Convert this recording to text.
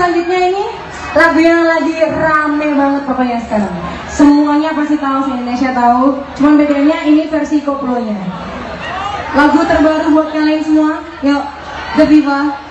Selanjutnya ini lagu yang lagi rame banget pokoknya sekarang. Semuanya pasti tahu, se Indonesia tahu. Cuman bedanya ini versi koplo nya Lagu terbaru buat kalian semua. Yuk, The Viva.